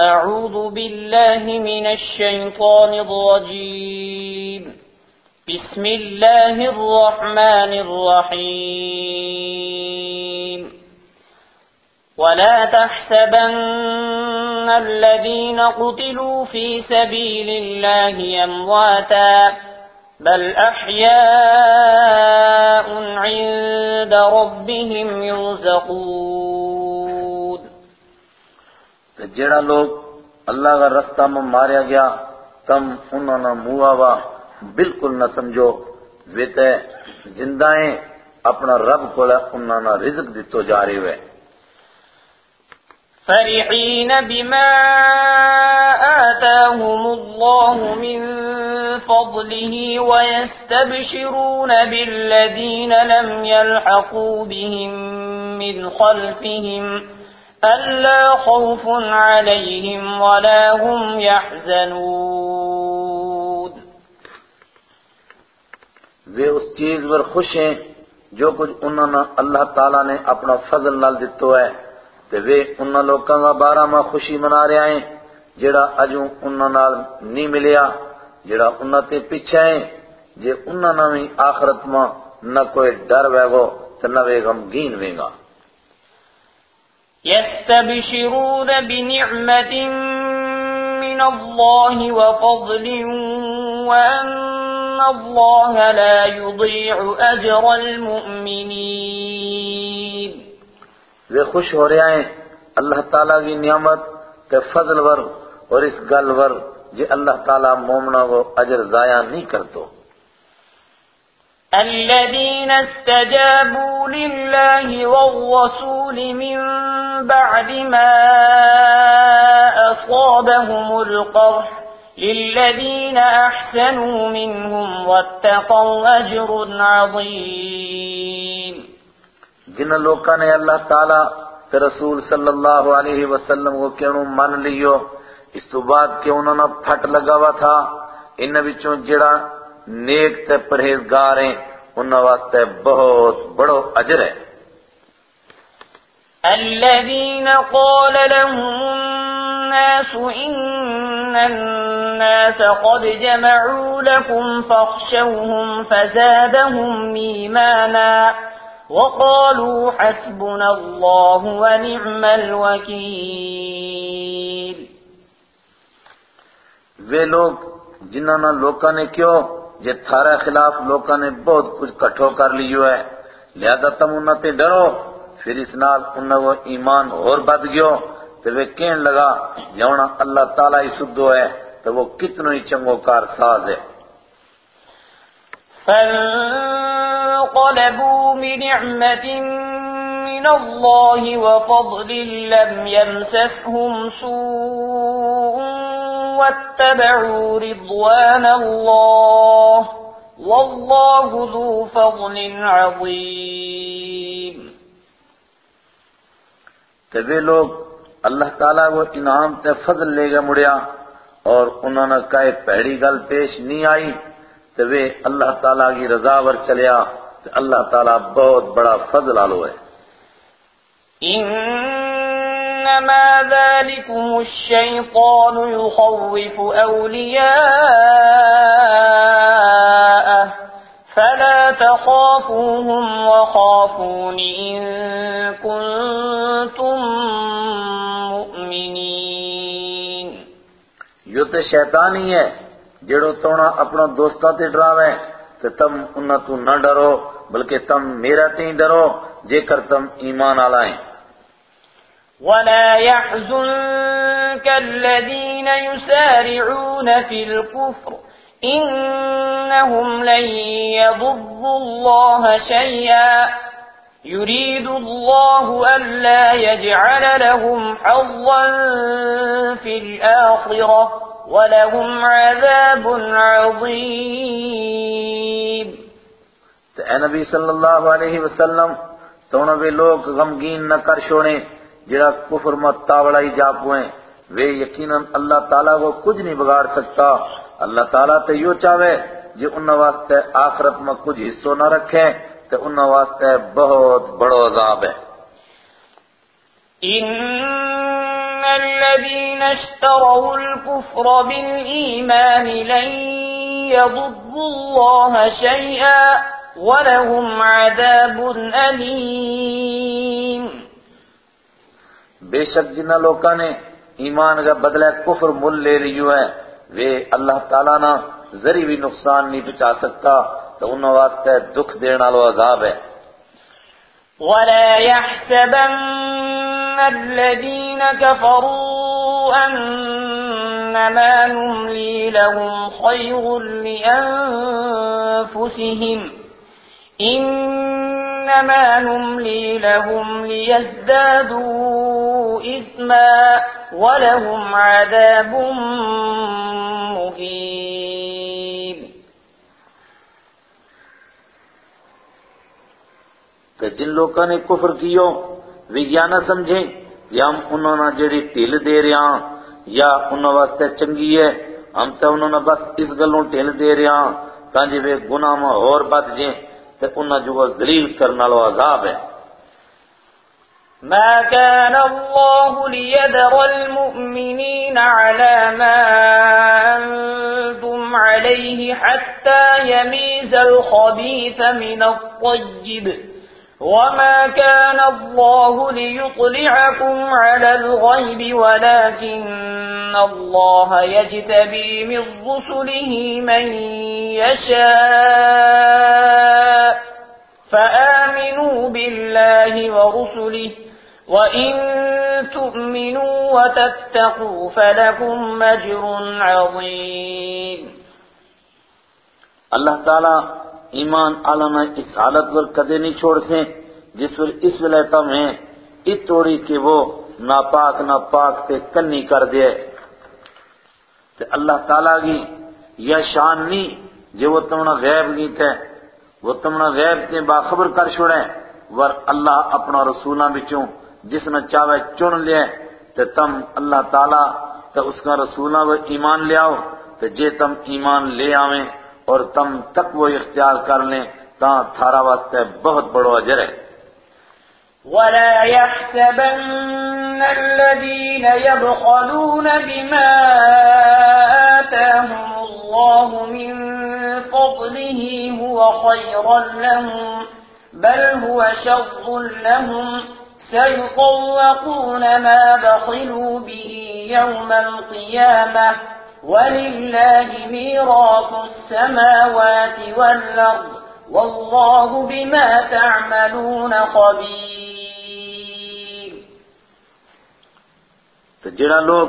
أعوذ بالله من الشيطان الرجيم. بسم الله الرحمن الرحيم. ولا تحسبن الذين قتلوا في سبيل الله أمواتا بل أحياء عند ربهم يرزقون. تے جیڑا لوگ اللہ کا رستہ میں ماریا گیا، تم انہوں نے مواوا بالکل نہ سمجھو۔ وہ تے زندہ ہیں اپنا رب کو انہوں نے رزق دیتو جا رہے ہوئے فرحين بما آتاهم الله من فضله ويستبشرون بالذين لم يلحقوا بهم من خلفهم ألا خوف عليهم ولا هم يحزنون. وہ اس چیز پر خوش ہیں جو کچھ انہوں نے اللہ تعالیٰ نے اپنا فضل نال دیتو ہے، تے وہ انہوں لوکاں کا بارہ ماہ خوشی منا رہے ہیں، جڑا اجوں انہوں نال نہیں ملیا، جڑا انہوں تے پیچھے ہیں۔ جے انہوں نے آخرت میں نہ کوئی ڈر ویگو، تے نہ وے غمگین ویگا۔ يستبشرون بنعمة من الله وفضل، وأن الله لا يضيع أجر المؤمنين. وہ خوش ہو رہے ہیں، اللہ تعالیٰ کی نعمت تے فضل ور اور اس گل ور، جے اللہ تعالیٰ مومنہ کو اجر ضائع نہیں کرتو۔ الذين استجابوا لله والرسول من بعد ما أصابهم القرح للذين أحسنوا منهم واتقوا أجر عظيم جن لوکاں نے اللہ تعالیٰ تے رسول صلی اللہ علیہ وسلم کو کیوں من لیو، اس تو بعد کہ انہوں نے پھٹ لگا ہوا تھا؟ ان وچوں جڑا نیک تے پرہیزگار ہیں انہاں واسطے بہت بڑو اجر ہے۔ الذين قال لهم الناس إن الناس قد جمعوا لكم فاخشوهم فزادهم إيمانا وقالوا حسبنا الله ونعم الوكيل۔ وہ لوگ جنہاں نے لوکاں نے کیوں جے تھارے خلاف لوکاں نے بہت کچھ کٹھو کر لیو ہے۔ لہذا تم انہاں تے ڈرو۔ پھر اس نال انہاں وہ ایمان اور بد گیو۔ تے وہ کہن لگا جونا اللہ تعالیٰ ہی سدو ہے تو وہ کتنو ہی چنگو کار ساز ہے۔ فانقلبوا بنعمة من الله وفضل لم يمسسهم سوء واتبعوا رضوان الله والله ذو فضل عظيم. وہ لوگ اللہ تعالیٰ کو انعام تے فضل لے گا مڑیا اور انہوں نے کہے پہڑی گل پیش نہیں آئی. تو وہ اللہ تعالیٰ کی رضا ور چلیا تو اللہ تعالیٰ بہت بڑا فضل آلو ہے۔ إنما ذلكم الشيطان يخوف أولياءه فلا تخافوهم وخافون إن كنتم مؤمنين. یہ تو شیطان ہی ہے جڑو تونا اپنا دوستہ تے ڈراوے تو تم انہاں تو نہ ڈرو، بلکہ تم میرا تے ڈرو، جے کر تم ایمان آلائیں۔ ولا يحزنك الذين يسارعون في الكفر إنهم لن يضروا الله شيئا يريد الله ألا يجعل لهم حظا في الآخرة ولهم عذاب عظيم اے نبی صلی اللہ علیہ وسلم تو بھی لوگ غمگین نہ کر جڑا کفر مت تاوڑا جا پوئیں وہ یقیناً اللہ تعالیٰ کو کچھ نہیں بگاڑ سکتا۔ اللہ تعالیٰ تے یوں چاہے جو انہوں واسطے آخرت میں کچھ حصوں نہ رکھیں تو انہوں واسطے بہت بڑو عذاب ہے۔ إن الذين اشتروا الكفر بالإيمان لن يضروا الله شيئا ولهم عذاب أليم۔ بے شک جنہ لوکاں نے ایمان کا بدلہ کفر مل لے لیو ہے وہ اللہ تعالیٰ نہ ذری بھی نقصان نہیں پہنچا سکتا، تو انہوں واسطے دکھ دینا لو عذاب ہے۔ ولا يحسبن الذين كفروا أنما نملي لهم خير لأنفسهم إنما نملي لهم ليزدادوا إثما ولهم عذاب مهين کہ جن لوگوں نے کفر کیو وہ نہ سمجھیں کہ ہم انہوں نے جڑی ٹھل دے رہے ہیں یا انہوں واسطے چنگی ہے، ہم تو انہوں نے بس اس گلوں ٹھل دے رہے ہیں تاکہ وہ گناہ میں اور بد جائیں تو انہوں جو ذلیل کرنا لو عذاب ہے۔ ما كان الله ليذر المؤمنين على ما أنتم عليه حتى يميز الخبيث من الطيب وما كان الله ليطلعكم على الغيب ولكن الله يجتبي من رسله من يشاء فآمنوا بالله ورسله وإن تؤمنوا وتتقوا فلكم مجر عظيم. اللہ تعالیٰ ایمان عالم اس حالت پر کدے نہیں چھوڑ سے جس پر اس ولیتا میں ات توڑی کہ وہ ناپاک ناپاک تے کنی کر دے۔ تے اللہ تعالیٰ کی یہ شان نہیں جو وہ تمنا غیب گیت ہے وہ تمنا غیب تے باخبر کر چھوڑے ور اللہ اپنا رسولہ بچوں جس نے چاہے چن لے تے تم اللہ تعالیٰ تے اس کا رسولہ وہ ایمان لے آؤ، تے جے تم ایمان لے آویں اور تم تک وہ اختیار کر لیں تا تھارا واسطے بہت بڑو اجر ہے۔ ولا يحسبن الذين يبخلون بما آتاهم الله من فضله هو خيرا لهم، بل هو شر لهم. سيطوقون ما بخلوا به يوم القيامة. ولله ميراث السماوات والأرض. والله بما تعملون خبير. تو جڑا لوگ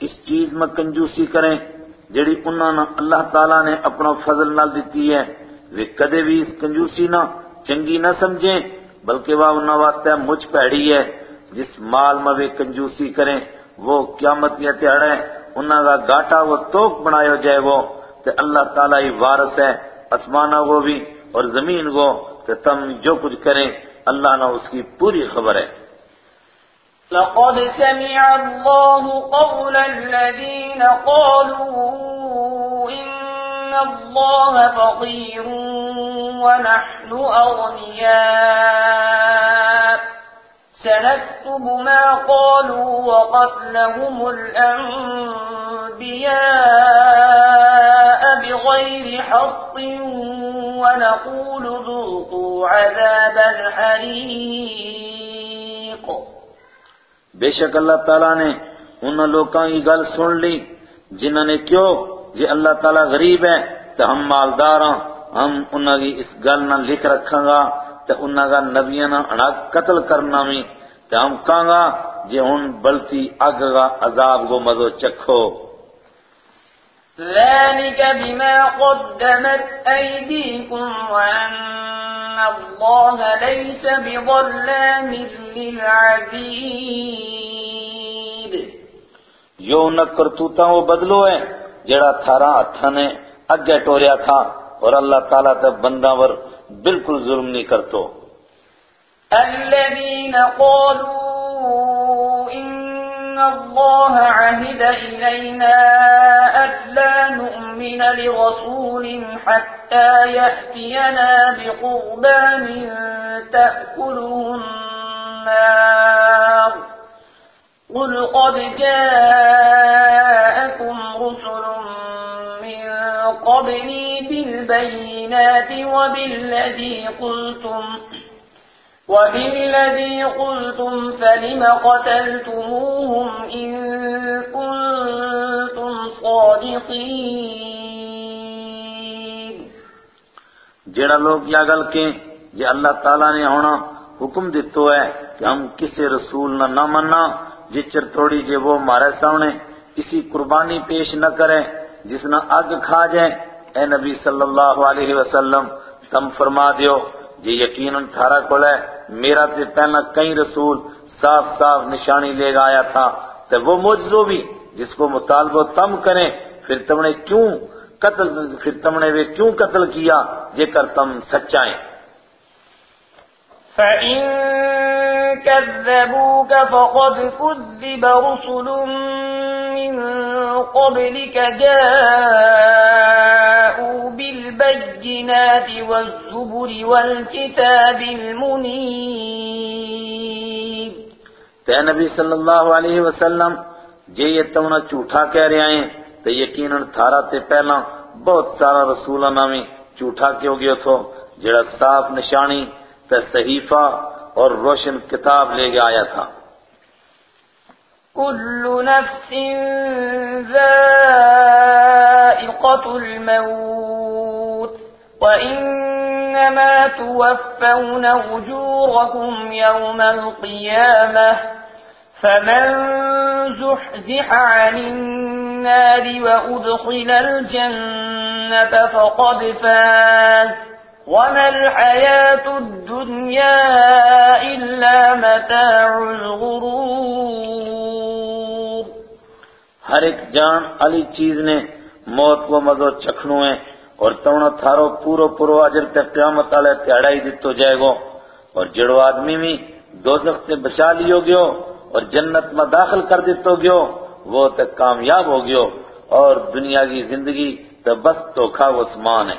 اس چیز میں کنجوسی کریں، جڑی انہوں نے اللہ تعالیٰ نے اپنا فضل نہ دیتی ہے وہ کدے بھی اس کنجوسی نہ چنگی نہ سمجھیں، بلکہ وہ انہوں واسطے مجھ پیڑی ہے، جس مال میں وہ کنجوسی کریں، وہ قیامت یا تیڑے انہاں کا گاٹا وہ توک بنایا جائے وہ، تے اللہ تعالیٰ ہی وارث ہے اسمانہ کو بھی اور زمین کو تے تم جو کچھ کریں، اللہ نے اس کی پوری خبر ہے۔ لقد سمع الله قول الذين قالوا الله فقير ونحن أغنياء. سنكتب ما قالوا وقتلهم الأنبياء بغير حق ونقول ذوقوا عذاب الحريق. بے شک اللہ تعالیٰ نے ان لوگوں کی گل سن لی جنہوں نے کیوں جی اللہ تعالیٰ غریب ہے تو ہم مالدار ہاں ہم انہوں کی اس گل نہ لکھ رکھاں گا تو انہوں کا نبیاں نہ قتل کرنا بھی تو ہم کہاں گا؟ جی ہن بلتی اگ گا عذاب کو مزو چکھو۔ ذلك بما قدمت أيديكم وأن الله ليس بظلام للعبيد. یو نہ کرتوتا وہ بدلو ہے جڑا تھارا ہتھا نے اگے ٹوریا تھا اور اللہ تعالیٰ تے بندہ ور بالکل ظلم نہیں کرتو۔ الذين قالوا إن الله عهد إلينا ألا نؤمن لرسول حتى يأتينا بقربان تأكله النار. قل قد جاءكم رسل من قبلي بالبينات وبالذي قلتم وبالذي قلتم فلم قتلتموهم إن كنتم صادقين جڑا لوگ یا گل کے جے اللہ تعالیٰ نے ہونا حکم دیتو ہے کہ ہم کسی رسول نہ نہ مننا جچر تھوڑی جے وہ ہمارے سامنے اسی قربانی پیش نہ کرے جس نہ اگ کھا جائے اے نبی صلی اللہ علیہ وسلم، تم فرما دیو جے یقیناً تھارا کول ہے، میرا تے پہلا کئی رسول صاف صاف نشانی لے گا آیا تھا۔ تو وہ موجزو بھی، جس کو مطالبہ تم کریں، پھر تم نے کیوں قتل، پھر تم نے وہ کیوں قتل کیا، جے کر تم سچائیں فإن كذبوك فقد كذب رسل من قبلك جاءوا بالبينات والزبر والكتاب المنير. تے نبی صلی اللہ علیہ وسلم جے یہ تمنا جھوٹا کہہ رہے ہیں تو یقیناً تھارا تے پہلا بہت سارا رسولہ نامی جھوٹا کیوں گیا تھو جڑا صاف نشانی تے صحیفہ اور روشن کتاب لے کے آیا تھا۔ كل نفس ذائقة الموت وإنما توفون أجوركم يوم القيامة فمن زحزح عن النار وأدخل الجنة فقد فاز. وما الحياة الدنيا إلا متاع الغرور ہر ایک جان علی چیز نے موت کو مزو چکھنو ہے اور تونا تھارو پورو پورو اجر تے قیامت والے تہاڑا ہی دتو جائے گو۔ اور جڑو آدمی بھی دوزخ سے بچا لیو گیو اور جنت میں داخل کر دیتو گیو، وہ تے کامیاب ہو گیو۔ اور دنیا کی زندگی تے بس دھوکھا وہ سمان ہے۔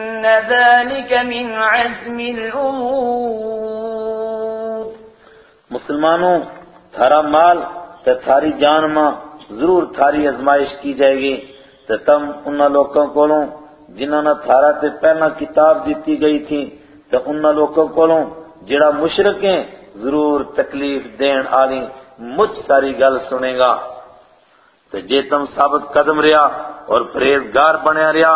إن ذلك من عزم الأمور مسلمانوں، تھارا مال تے تھاری جان ماں ضرور تھاری ازمائش کی جائے گی۔ تے تم انہاں لوگوں کولوں جنہاں نے تھارا تے پہلا کتاب دیتی گئی تھی، تے انہاں لوگوں کولوں جڑا مشرک ہیں ضرور تکلیف دین آلی مجھ ساری گل سنے گا۔ تے جے تم ثابت قدم رہا اور پرہیزگار بنیا رہا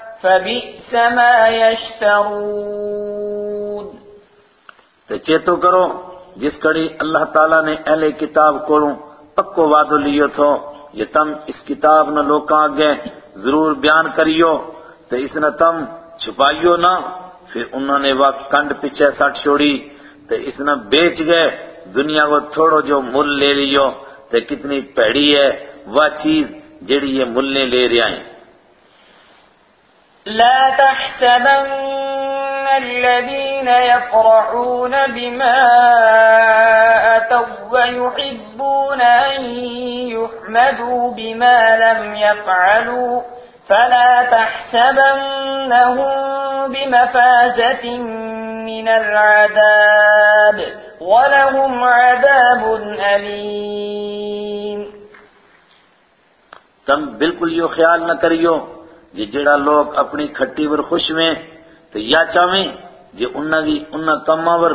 فَبِئْسَ مَا يَشْتَرُونَ تے چیتو کرو، جس کڑی اللہ تعالیٰ نے اہل کتاب کولوں پکو وعدو لیو تھو، یہ تم اس کتاب نہ لوکاں آگے ضرور بیان کریو تو اس نے تم چھپائیو نہ، پھر انہوں نے وہ کنڈ پیچھے سٹ چھوڑی تو اس نے بیچ گئے، دنیا کو تھوڑو جو مل لے لیو تو کتنی پیڑی ہے، وہ چیز جڑی یہ ملنے لے رہے ہیں۔ لا تحسبن الذين يفرحون بما أتوا ويحبون أن يحمدوا بما لم يفعلوا فلا تحسبنهم بمفازة من العذاب ولهم عذاب أليم. تم بالکل یہ خیال نہ کریو۔ یہ جڑا لوگ اپنی کھٹی پر خوش میں تو یا چاہیں جے جی انہاں دی، انہاں کماں ور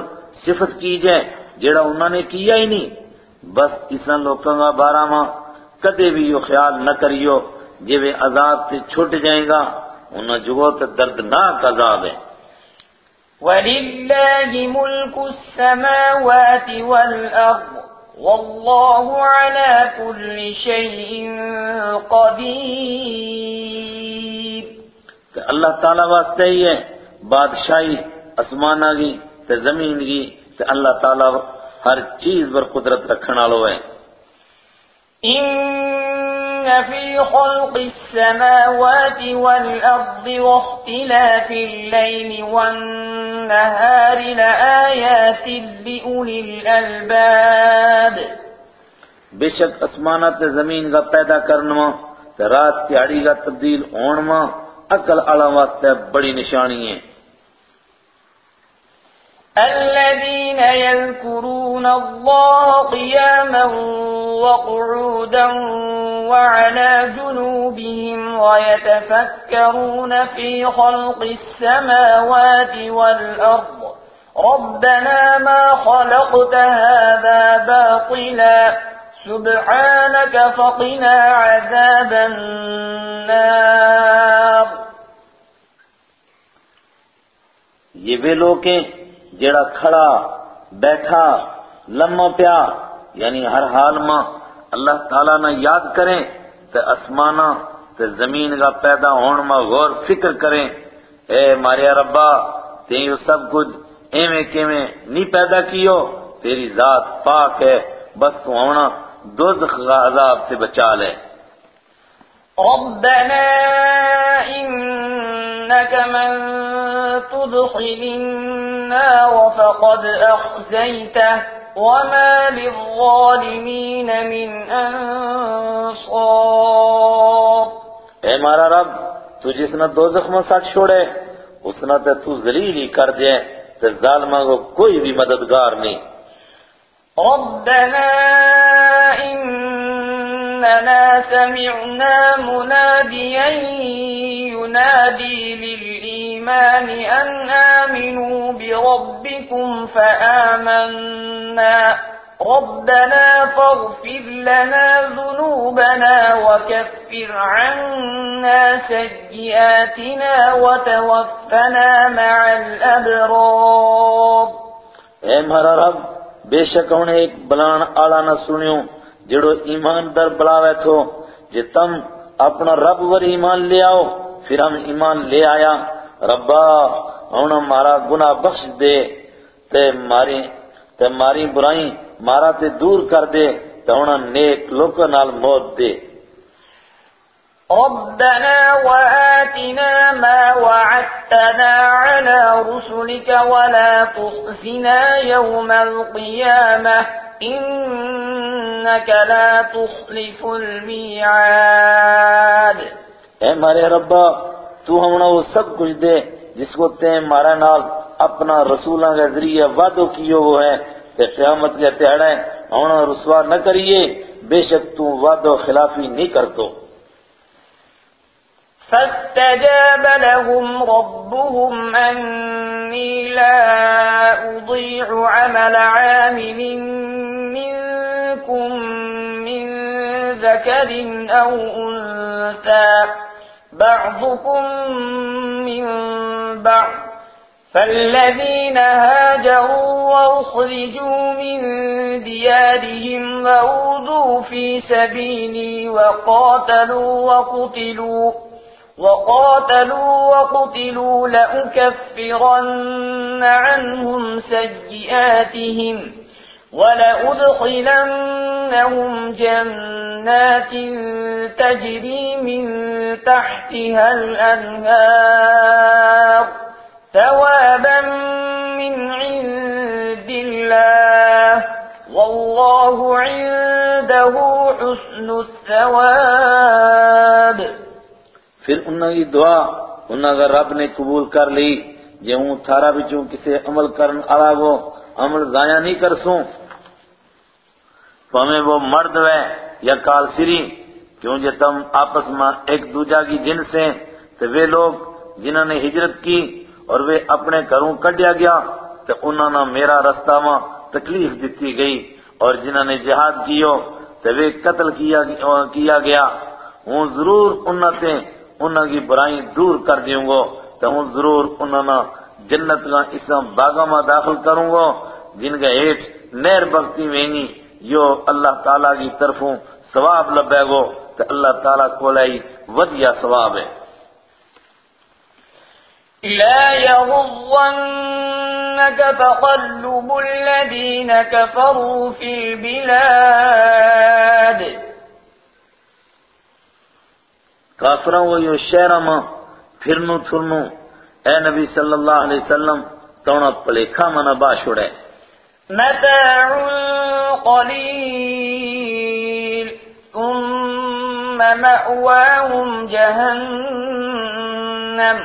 صفت کی جائے، جڑا انہاں نے کیا ہی نہیں۔ بس اساں لوکاں کا بارہ ماں کدے بھی یہ خیال نہ کریو، جے وہ عذاب سے چھٹ جائیں گا، انہاں جو تے دردناک عذاب ہے۔ وَلِلَّهِ مُلْكُ السَّمَاوَاتِ وَالْأَرْضِ وَاللَّهُ عَلَى كُلِّ شَيْءٍ قَدِيرٌ کہ اللہ تعالیٰ واسطے ہی ہے۔ بادشاہی اسمانہ کی تے زمین کی تے اللہ تعالیٰ ہر چیز پر قدرت رکھنا لو ہے۔ إن في خلق السماوات والأرض واختلاف الليل والنهار لآيات لأولي الألباب۔ بے شک اسمانات زمین کا پیدا کرنا تے رات تیاڑی کا تبدیل ہونما عقل اعلی واسطے بڑی نشانی ہے الذين يذكرون الله قياما وقعودا وعلى جنوبهم ويتفكرون في خلق السماوات والأرض. ربنا ما خلقت هذا باطلا. سبحانك فقنا عذاب النار. یہ وہ لوگ ہیں جڑا کھڑا، بیٹھا لمہ پیا یعنی ہر حال میں اللہ تعالیٰ نے یاد کریں تے اسمانہ تے زمین کا پیدا ہون میں غور فکر کریں۔ اے ماریا ربا تین سب کچھ ایویں کیویں نہیں پیدا کیو؟ تیری ذات پاک ہے، بس تو ہونا دوزخ عذاب سے بچا لے۔ ربنا انك من تدخل النار فقد اخزيته وما للظالمين من انصار اے مارا رب تو جس نے دوزخ میں سٹ چھوڑے اس نے تے تو ذلیل ہی کر دے تے ظالمہ کو کوئی بھی مددگار نہیں۔ ربنا إننا سمعنا مناديا ينادي للإيمان أن آمنوا بربكم فآمنا. ربنا فاغفر لنا ذنوبنا وكفر عنا سيئاتنا وتوفنا مع الأبرار. اے مارا رب بے شک انہیں ایک بلان آلا نہ سنیوں۔ جڑو ایمان در بلاوے تھو، جے تم اپنا رب ور ایمان لے آؤ، پھر ہم ایمان لے آیا۔ ربا انہوں مارا گناہ بخش دے، تے ماری تے ماری برائی مارا تے دور کر دے، تے انہوں نیک لوگ نال موت دے۔ ربنا وآتنا ما وعدتنا على رسلك ولا تخزنا يوم القيامة. إنك لا تخلف الميعاد. اے مارے ربا تو ہمنا وہ سب کچھ دے جس کو تے مارا نال اپنا رسولہ کے ذریعے وعدو کیو وہ ہے تے قیامت کے تیڑے ہمنا رسوا نہ کریے بے شک تو وعدو خلافی نہیں کرتو۔ فاستجاب لهم ربهم أني لا أضيع عمل عامل منكم من ذكر أو أنثى بعضكم من بعض. فالذين هاجروا وأخرجوا من ديارهم وأوذوا في سبيلي وقاتلوا وقتلوا وقاتلوا وقتلوا لأكفرن عنهم سيئاتهم. ولأدخلنهم جنات تجري من تحتها الأنهار ثوابا من عند الله والله عنده حسن الثواب. پھر انہوں کی دعا انہوں اگر رب نے قبول کر لی جے ہوں تھارا بچوں کسے عمل کرن آلا وہ عمل ضائع نہیں کر سوں تو وہ مرد ہے یا کال سری کیوں جے تم آپس میں ایک دوجہ کی جن سے تو وہ لوگ جنہوں نے ہجرت کی اور وہ اپنے گھروں کڈیا گیا تو انہوں نے میرا رستہ میں تکلیف دیتی گئی اور جنہوں نے جہاد کیو تو وہ قتل کیا کیا گیا۔ ہوں ضرور انہاں تے انہاں کی برائیں دور کر دیوں گو تو ہوں ضرور انہاں جنت کا اس باغا میں داخل کروں گا جن کا ایٹ نیر بختی وینگی یو اللہ تعالیٰ کی طرفوں ثواب لبے گو تو اللہ تعالیٰ کو لائی ودیا ثواب ہے۔ لا يغضنك تقلب الذين كفروا في البلاد. کافروں وہ یہ شہرہ ماں پھرنو تھرنو اے نبی صلی اللہ علیہ وسلم تونا پلیکھا منا باشوڑے متاع قلیل ثم مأواهم جہنم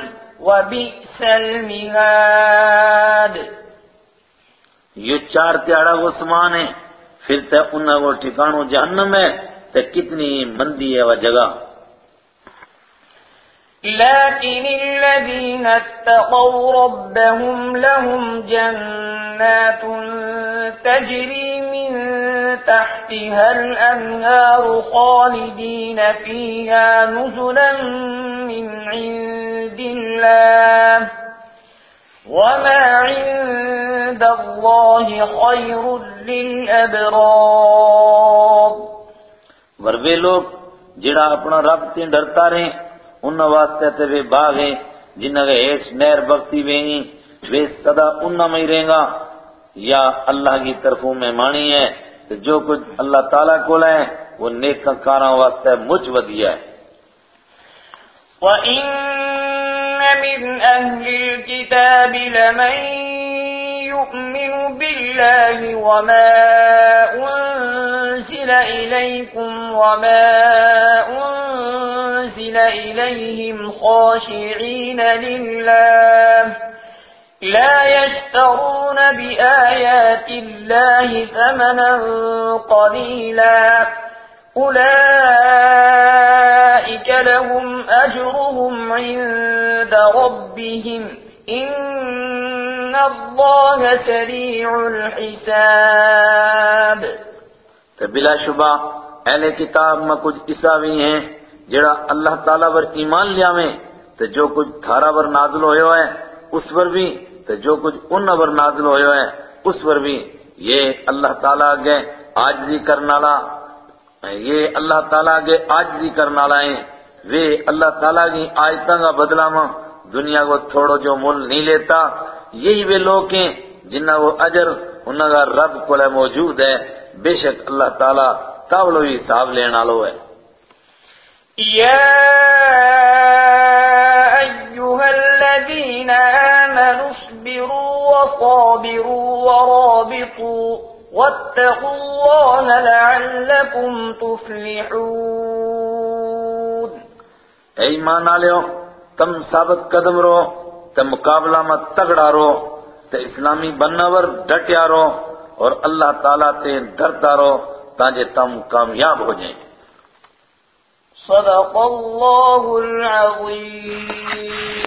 وبئس المہاد۔ یہ چار تیارا وہ سمان ہے پھر تے انہا وہ ٹھکانو جہنم ہے تے کتنی مندی ہے وہ جگہ۔ لكن الذين اتقوا ربهم لهم جنات تجري من تحتها الأنهار خالدين فيها نزلا من عند الله وما عند الله خير للأبرار وربے لوگ جڑا اپنا رب تین ڈرتا رہے ان واسطے تے وہ باغ ہیں، جنہ کے ایچ نیر بختی وینگی وہ صدا انہ میں رہیں گا۔ یا اللہ کی طرفوں میں مانی ہے۔ تو جو کچھ اللہ تعالیٰ کو لیں وہ نیک کاراں واسطے مجھ ودیا ہے۔ وَإِنَّ مِنْ أَهْلِ الْكِتَابِ لَمَنْ يُؤْمِنُ بِاللَّهِ وَمَا أُنزِلَ إِلَيْكُمْ وَمَا أُنزِلَ إِلَيْهِمْ خَاشِعِينَ لِلَّهِ لا يشترون بآيات الله ثمنا قليلا أولئك لهم أجرهم عند ربهم إن الله سريع الحساب تو بلا شبہ اہل کتاب میں کچھ عیسا بھی ہیں جڑا اللہ تعالیٰ پر ایمان لیا میں تو جو کچھ تھارا پر نازل ہوئے ہے اس پر بھی تو جو کچھ ان پر نازل ہوئے ہے اس پر بھی یہ اللہ تعالیٰ کے آجزی کرنا لا یہ اللہ تعالیٰ کے آجزی کرنا لائیں وہ اللہ تعالیٰ کی آیتاں کا بدلہ میں دنیا کو تھوڑو جو مول نہیں لیتا۔ یہی وہ لوگ ہیں جنہ وہ اجر انہوں کا رب کو موجود ہے۔ بے شک اللہ تعالیٰ قابل بھی حساب لینا لو ہے۔ يا أيها الذين آمنوا اصبروا وصابروا ورابطوا واتقوا الله لعلكم تفلحون اے ایمان آلیو تم ثابت قدم رو، تم مقابلہ میں تگڑا رو تے اسلامی بنور ڈٹیا رو اور اللہ تعالیٰ تے ڈرتا رو تاکہ تم کامیاب ہو جائیں۔ صدق الله العظيم.